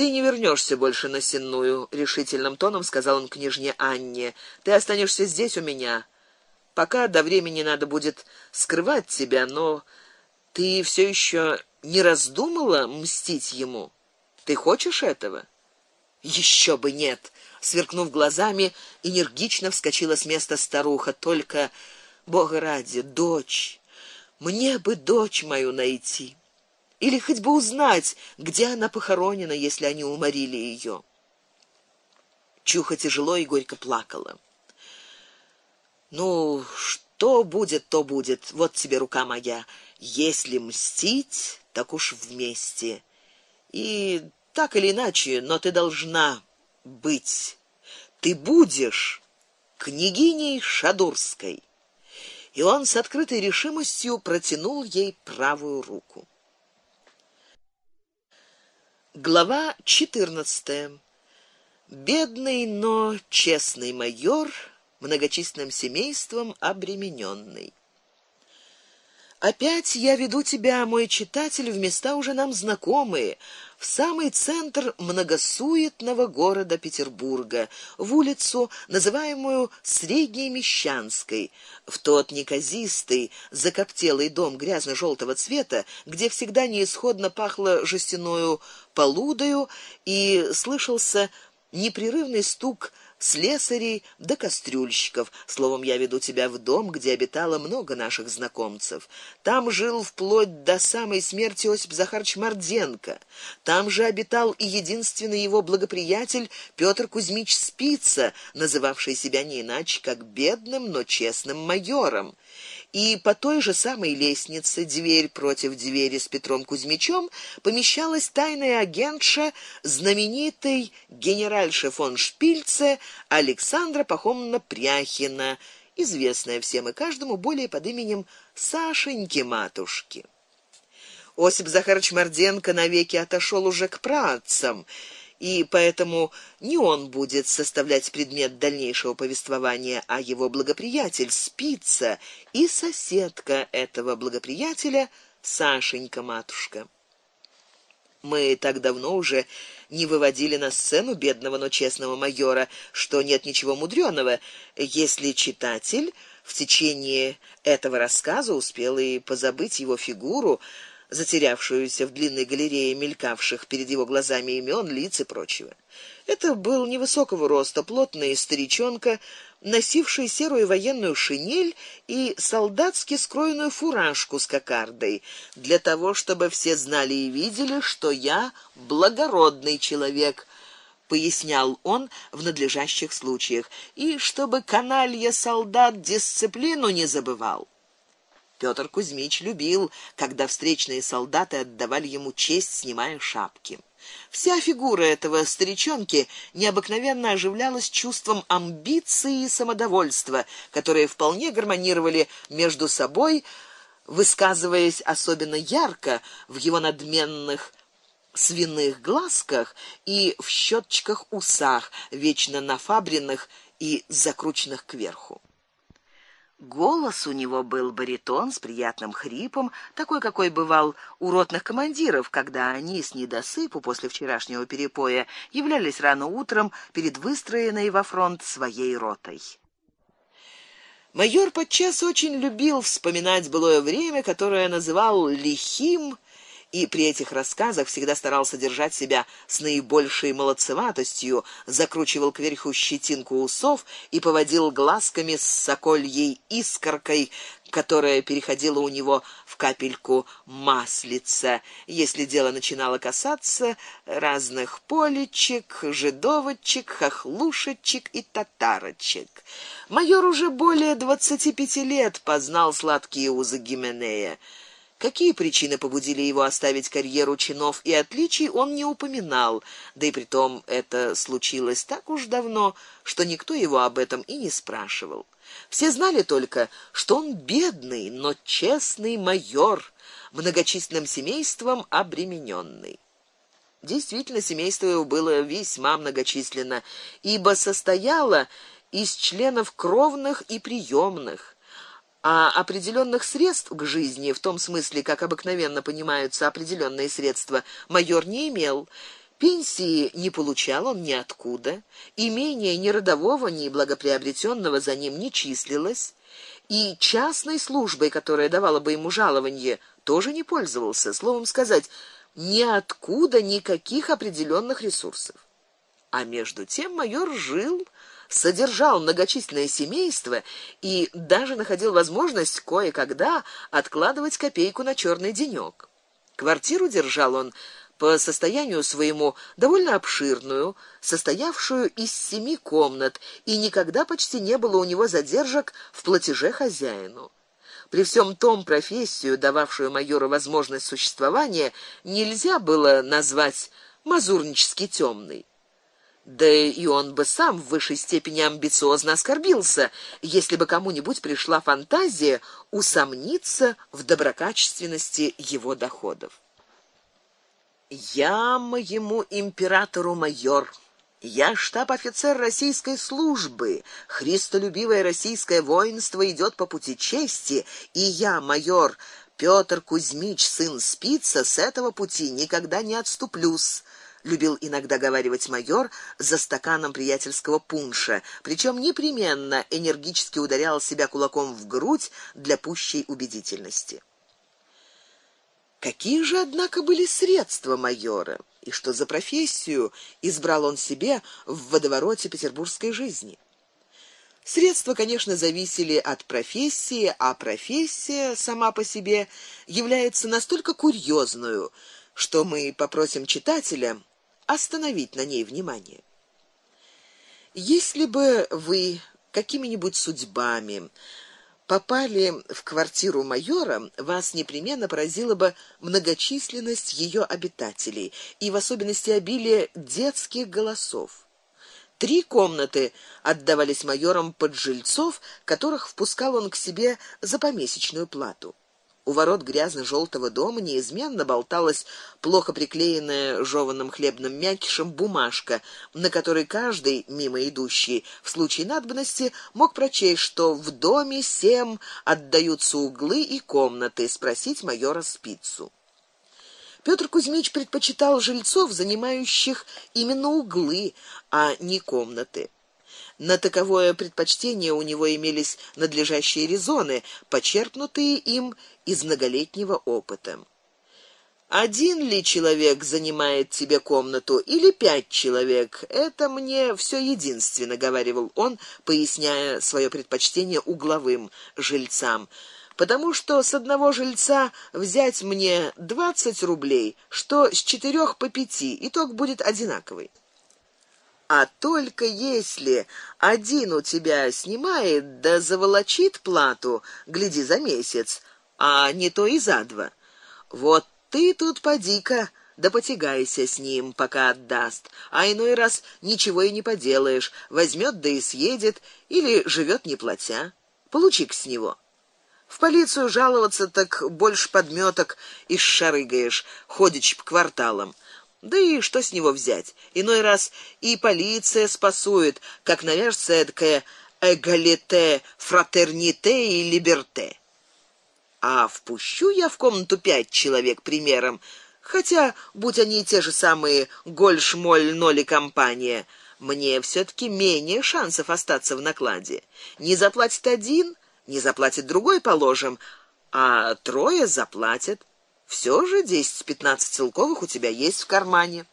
Ты не вернешься больше на Сенную, решительным тоном сказал он княжне Анне. Ты останешься здесь у меня. Пока до времени надо будет скрывать тебя, но ты все еще не раздумала мстить ему? Ты хочешь этого? Еще бы нет, сверкнув глазами, энергично вскочила с места старуха. Только Бога ради, дочь, мне бы дочь мою найти. Или хоть бы узнать, где она похоронена, если они уморили ее. Чуха тяжело и горько плакала. Ну, что будет, то будет. Вот тебе рука моя. Если мстить, так уж вместе. И так или иначе, но ты должна быть. Ты будешь княгиней Шадурской. И он с открытой решимостью протянул ей правую руку. Глава 14. Бедный, но честный майор, многочисленным семейством обремененный. Опять я веду тебя, мой читатель, в места уже нам знакомые, в самый центр многосуетного города Петербурга, в улицу, называемую Средней Мещанской, в тот неказистый, закоптелый дом грязно желтого цвета, где всегда неисходно пахло жестяною полудою и слышался непрерывный стук слесарей да кастрюльщиков. Словом, я веду тебя в дом, где обитало много наших знакомцев. Там жил вплоть до самой смерти Осип Захарович Морденко. Там же обитал и единственный его благоприятель Петр Кузьмич Спица, называвший себя не иначе как бедным, но честным майором и по той же самой лестнице, дверь против двери с Петром Кузьмичем, помещалась тайная агентша знаменитой генеральши фон Шпильце Александра Пахомовна Пряхина, известная всем и каждому более под именем Сашеньки матушки. Осип Захарович Морденко навеки отошел уже к працам и поэтому не он будет составлять предмет дальнейшего повествования, а его благоприятель Спица и соседка этого благоприятеля Сашенька матушка. Мы так давно уже не выводили на сцену бедного, но честного майора, что нет ничего мудрёного, если читатель в течение этого рассказа успел и позабыть его фигуру, затерявшуюся в длинной галерее мелькавших перед его глазами имен, лиц и прочего. Это был невысокого роста, плотный старичонка, носивший серую военную шинель и солдатски скроенную фуражку с кокардой, для того, чтобы все знали и видели, что я благородный человек, пояснял он в надлежащих случаях, и чтобы каналья солдат дисциплину не забывал. Петр Кузьмич любил, когда встречные солдаты отдавали ему честь, снимая шапки. Вся фигура этого старичонки необыкновенно оживлялась чувством амбиции и самодовольства, которые вполне гармонировали между собой, высказываясь особенно ярко в его надменных свиных глазках и в щётчиках усах, вечно нафабренных и закрученных кверху. Голос у него был баритон с приятным хрипом, такой, какой бывал у ротных командиров, когда они с недосыпу после вчерашнего перепоя являлись рано утром перед выстроенной во фронт своей ротой. Майор подчас очень любил вспоминать былое время, которое называл лихим и при этих рассказах всегда старался держать себя с наибольшей молодцеватостью, закручивал кверху щетинку усов и поводил глазками с сокольей искоркой, которая переходила у него в капельку маслица, если дело начинало касаться разных полечек, жидовочек, хохлушечек и татарочек. Майор уже более двадцати пяти лет познал сладкие узы Гименея. Какие причины побудили его оставить карьеру чинов и отличий, он не упоминал, да и притом это случилось так уж давно, что никто его об этом и не спрашивал. Все знали только, что он бедный, но честный майор, многочисленным семейством обремененный. Действительно, семейство его было весьма многочисленно, ибо состояло из членов кровных и приемных а определенных средств к жизни в том смысле, как обыкновенно понимаются определенные средства, майор не имел. Пенсии не получал он ни откуда, имения ни родового, ни благоприобретенного за ним не числилось, и частной службой, которая давала бы ему жалование, тоже не пользовался, словом сказать, ни откуда никаких определенных ресурсов. А между тем майор жил, содержал многочисленное семейство и даже находил возможность кое-когда откладывать копейку на черный денёк. Квартиру держал он по состоянию своему довольно обширную, состоявшую из семи комнат, и никогда почти не было у него задержек в платеже хозяину. При всем том профессию, дававшую майору возможность существования, нельзя было назвать мазурнически тёмной. Да и он бы сам в высшей степени амбициозно оскорбился, если бы кому-нибудь пришла фантазия усомниться в доброкачественности его доходов. Я моему императору майор я штаб-офицер российской службы. Христолюбивое российское воинство идет по пути чести, и я, майор Петр Кузьмич, сын Спица, с этого пути никогда не отступлюсь любил иногда говаривать майор за стаканом приятельского пунша, причем непременно энергически ударял себя кулаком в грудь для пущей убедительности. Какие же однако были средства майора, и что за профессию избрал он себе в водовороте петербургской жизни? Средства, конечно, зависели от профессии, а профессия сама по себе является настолько курьезную, что мы попросим читателя остановить на ней внимание. Если бы вы какими-нибудь судьбами попали в квартиру майора, вас непременно поразила бы многочисленность ее обитателей и в особенности обилие детских голосов. Три комнаты отдавались майорам под жильцов, которых впускал он к себе за помесячную плату. У ворот грязно желтого дома неизменно болталась плохо приклеенная жеванным хлебным мякишем бумажка, на которой каждый мимо идущий в случае надобности мог прочесть, что в доме семь отдаются углы и комнаты, спросить майора Спицу. Петр Кузьмич предпочитал жильцов, занимающих именно углы, а не комнаты. На таковое предпочтение у него имелись надлежащие резоны, почерпнутые им из многолетнего опыта. Один ли человек занимает тебе комнату или пять человек? Это мне все единственно, говорил он, поясняя свое предпочтение угловым жильцам. Потому что с одного жильца взять мне двадцать рублей, что с четырех по пяти, итог будет одинаковый. А только если один у тебя снимает да заволочит плату, гляди за месяц, а не то и за два. Вот ты тут поди-ка да потягайся с ним, пока отдаст. А иной раз ничего и не поделаешь, возьмет да и съедет или живет не платя. Получи-ка с него. В полицию жаловаться так больше подметок и шарыгаешь, ходишь по кварталам. Да и что с него взять? Иной раз и полиция спасует, как навяжется эдакое эгалите, фратерните и либерте. А впущу я в комнату пять человек примером, хотя будь они те же самые Гольшмоль, Ноли компания, мне все таки менее шансов остаться в накладе. Не заплатит один, не заплатит другой, положим, а трое заплатят. Все же 10-15 целковых у тебя есть в кармане.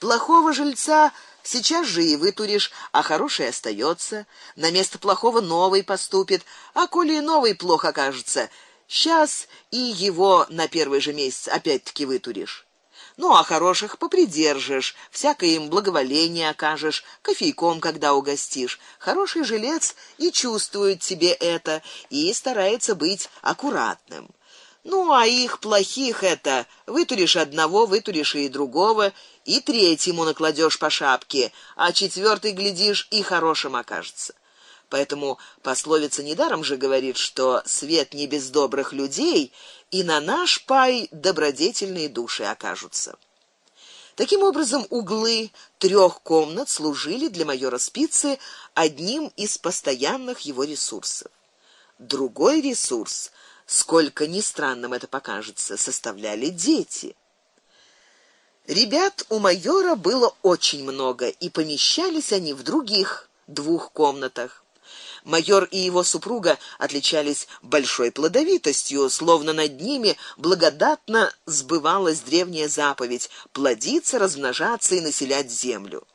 Плохого жильца сейчас же и вытуришь, а хороший остается. На место плохого новый поступит, а коли и новый плохо окажется, сейчас и его на первый же месяц опять-таки вытуришь. Ну, а хороших попридержишь, всякое им благоволение окажешь, кофейком когда угостишь. Хороший жилец и чувствует тебе это и старается быть аккуратным. Ну, а их плохих это вытуришь одного, вытуришь и другого, и третьему накладешь по шапке, а четвертый глядишь и хорошим окажется. Поэтому пословица недаром же говорит, что свет не без добрых людей, и на наш пай добродетельные души окажутся. Таким образом, углы трех комнат служили для майора Спицы одним из постоянных его ресурсов. Другой ресурс сколько ни странным это покажется, составляли дети. Ребят у майора было очень много, и помещались они в других двух комнатах. Майор и его супруга отличались большой плодовитостью, словно над ними благодатно сбывалась древняя заповедь: плодиться, размножаться и населять землю.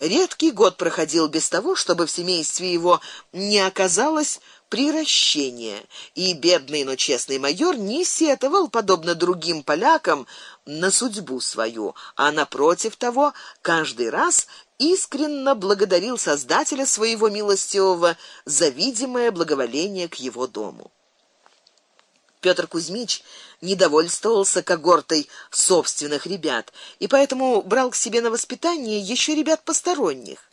Редкий год проходил без того, чтобы в семействе его не оказалось приращения, и бедный, но честный майор не сетовал подобно другим полякам на судьбу свою, а напротив того, каждый раз искренне благодарил Создателя своего милостивого за видимое благоволение к его дому. Петр Кузьмич недовольствовался когортой собственных ребят и поэтому брал к себе на воспитание еще ребят посторонних.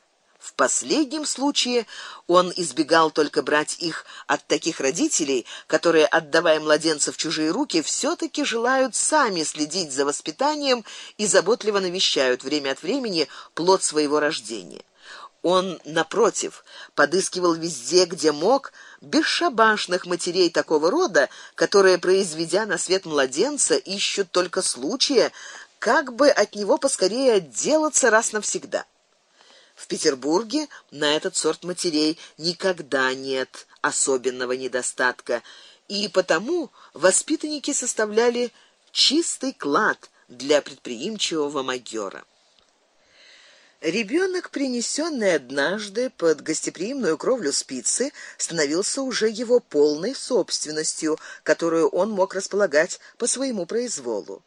В последнем случае он избегал только брать их от таких родителей, которые, отдавая младенцев в чужие руки, все таки желают сами следить за воспитанием и заботливо навещают время от времени плод своего рождения. Он напротив подыскивал везде, где мог, бесшабашных матерей такого рода, которые, произведя на свет младенца, ищут только случая, как бы от него поскорее отделаться раз навсегда. В Петербурге на этот сорт матерей никогда нет особенного недостатка, и потому воспитанники составляли чистый клад для предприимчивого майора. Ребенок, принесенный однажды под гостеприимную кровлю спицы, становился уже его полной собственностью, которую он мог располагать по своему произволу.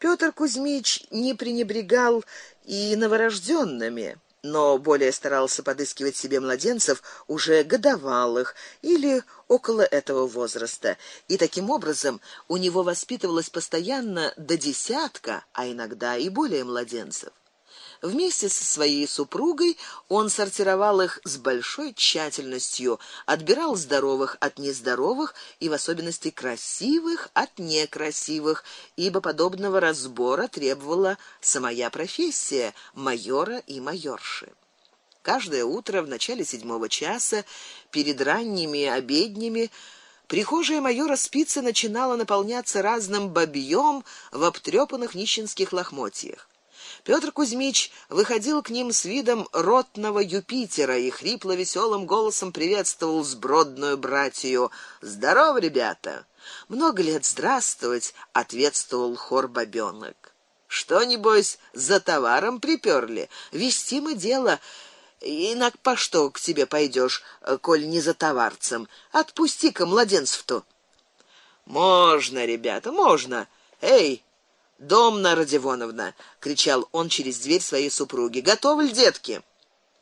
Петр Кузьмич не пренебрегал и новорожденными, но более старался подыскивать себе младенцев уже годовалых или около этого возраста, и таким образом у него воспитывалось постоянно до десятка, а иногда и более младенцев. Вместе со своей супругой он сортировал их с большой тщательностью, отбирал здоровых от нездоровых и в особенности красивых от некрасивых, ибо подобного разбора требовала самая профессия майора и майорши. Каждое утро в начале седьмого часа перед ранними обеднями Прихожая майора Спицы начинала наполняться разным бабьём в обтрёпанных нищенских лохмотьях. Петр Кузьмич выходил к ним с видом ротного Юпитера и хрипло веселым голосом приветствовал сбродную братью: "Здорово, ребята!" "Много лет здравствовать", ответствовал хор бабёнок. "Что небось за товаром приперли? Вести мы дело Инак по что к тебе пойдешь, коль не за товарцем? Отпусти-ка младенцев-то. Можно, ребята, можно. Эй, Домна Родионовна, кричал он через дверь своей супруги. Готовы ли детки?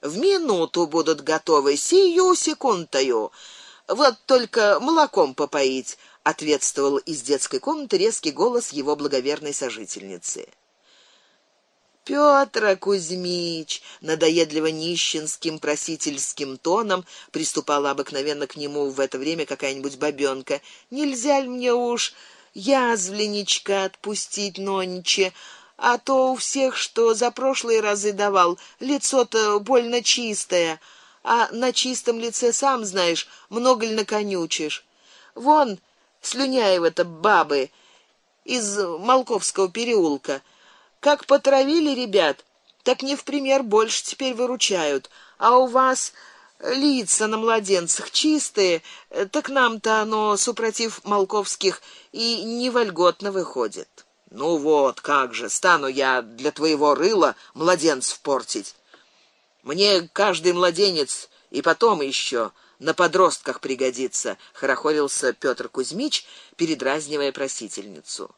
В минуту будут готовы, сию секундою. Вот только молоком попоить, ответствовал из детской комнаты резкий голос его благоверной сожительницы. Пётр Кузьмич, надоедливо нищенским просительским тоном приступала обыкновенно к нему в это время какая-нибудь бабёнка. Нельзя ли мне уж язвленничка отпустить нонче, а то у всех, что за прошлые разы давал, лицо-то больно чистое, а на чистом лице сам знаешь, много ли наконючишь. Вон Слюняева-то бабы из Малковского переулка, как потравили ребят, так не в пример больше теперь выручают, а у вас лица на младенцах чистые, так нам-то оно супротив Малковских и не вольготно выходит. Ну вот, как же стану я для твоего рыла младенцев портить? Мне каждый младенец и потом еще на подростках пригодится, хорохорился Петр Кузьмич, передразнивая просительницу.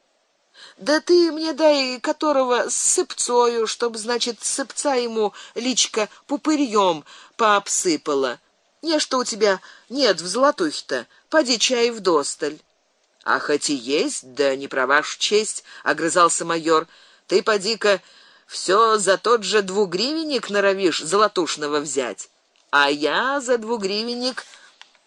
Да ты мне дай которого с сыпцою, чтоб, значит, сыпца ему личка пупырьем пообсыпала. Не что у тебя нет в золотухе-то, поди чай в досталь. А хоть и есть, да не про вашу честь, огрызался майор. Ты поди-ка все за тот же двугривенник норовишь золотушного взять. А я за двугривенник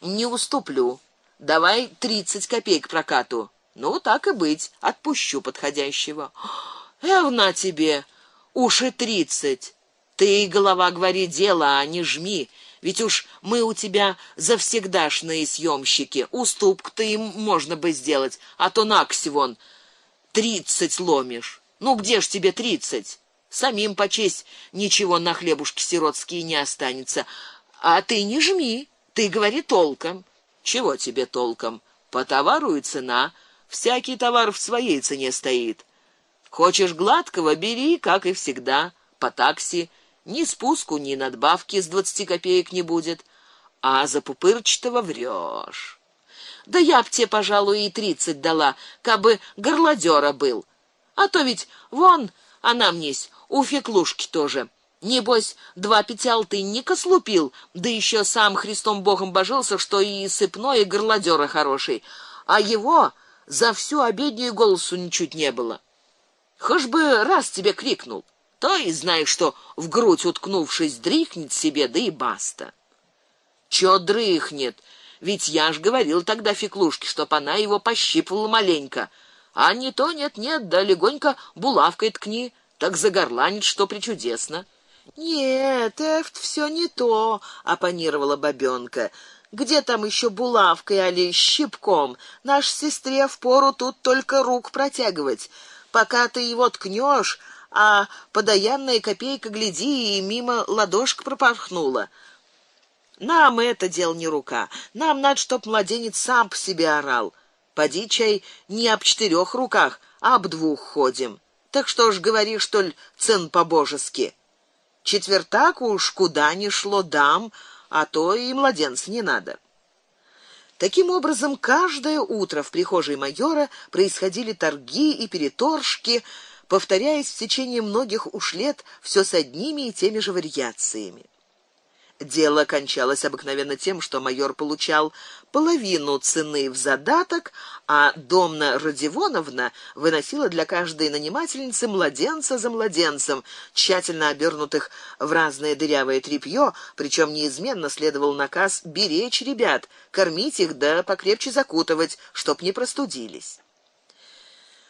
не уступлю. Давай тридцать копеек прокату. Ну так и быть, отпущу подходящего. Эх, на тебе, уши тридцать. Ты, голова, говори дело, а не жми. Ведь уж мы у тебя завсегдашние съемщики. Уступку-то им можно бы сделать, а то накси вон тридцать ломишь. Ну где ж тебе тридцать? Самим по честь ничего на хлебушки сиротские не останется. А ты не жми, ты говори толком. Чего тебе толком? По товару и цена. Всякий товар в своей цене стоит. Хочешь гладкого бери, как и всегда, по такси. Ни спуску, ни надбавки с двадцати копеек не будет, а за пупырчатого врёшь. Да я б тебе, пожалуй, и тридцать дала, кабы горлодёра был. А то ведь вон она мнесь у феклушки тоже. Небось, два пятиалтынника слупил, да еще сам Христом Богом божился, что и сыпной, и горлодёра хороший, а его за всю обедню голосу ничуть не было. Хож бы раз тебе крикнул, то и знаешь, что в грудь уткнувшись дрыхнет себе, да и баста. Чё дрыхнет? Ведь я ж говорил тогда Феклушке, чтоб она его пощипывала маленько, а не то нет-нет, да легонько булавкой ткни, так загорланит, что причудесно. Нет, это все не то, оппонировала бабёнка. Где там еще булавкой али щипком? Наш сестре в пору тут только рук протягивать. Пока ты его ткнешь, а подаянная копейка гляди и мимо ладошка пропорхнула. Нам это дел не рука. Нам надо, чтоб младенец сам по себе орал. Поди чай не об четырех руках, а об двух ходим. Так что ж говоришь, что ли, цен по-божески? Четвертак уж куда ни шло дам, а то и младенца не надо. Таким образом, каждое утро в прихожей майора происходили торги и переторжки, повторяясь в течение многих уж лет все с одними и теми же вариациями. Дело кончалось обыкновенно тем, что майор получал половину цены в задаток, а Домна Родионовна выносила для каждой нанимательницы младенца за младенцем, тщательно обернутых в разное дырявое тряпье, причем неизменно следовал наказ беречь ребят, кормить их да покрепче закутывать, чтоб не простудились.